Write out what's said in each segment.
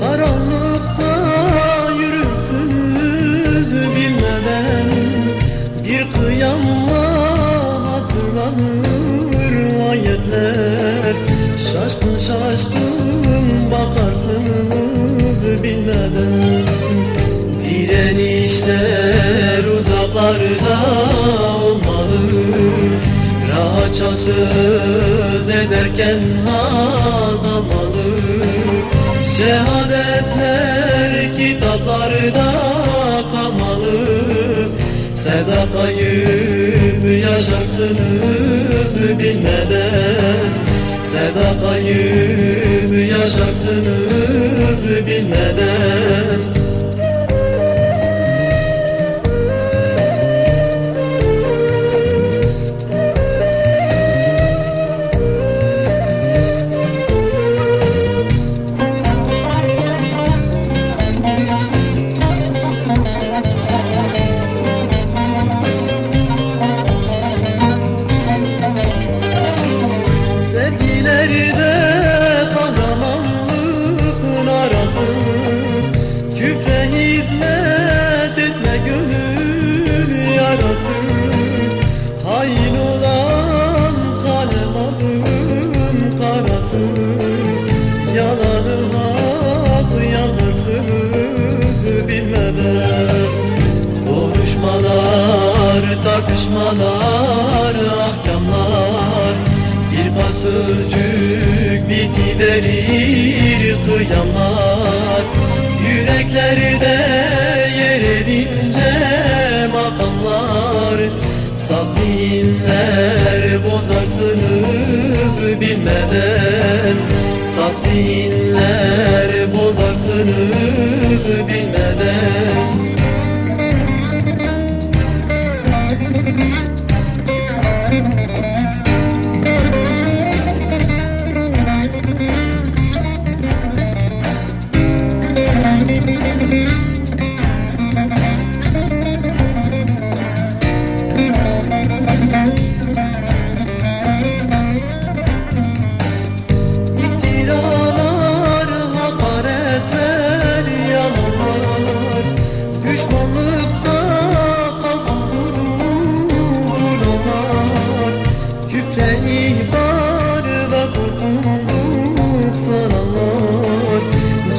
Karanlıkta yürürsünüz bilmeden. Bir kıyamla hatırlanır ayetler. Şaşkın şaşkın bakarsınız bilmeden. Direnişler uzaklarda olmalı. Rahatça söz ederken hazamalı Şehadetler kitaplarda kalmalı. Sedakayı yaşarsınız bilmeden. Sedakayı yaşarsınız bilmeden tartışmalar, ahkamlar. Bir sözcük bitiverir kıyamlar. Yüreklerde yer edince makamlar. Saf bozarsınız bilmeden. Saf bozarsınız bilmeden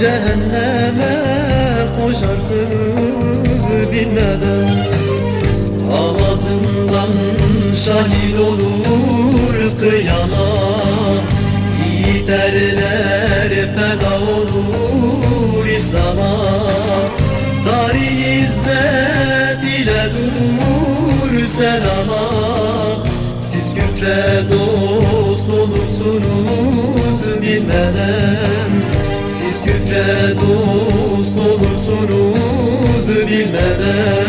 Cehenneme koşarsınız bilmeden. Avazından şahit olur kıyamet Yiğiterler feda olur İslam'a. Tarih izzet ile dur selama Siz küfre dost olursunuz bilmeden Siz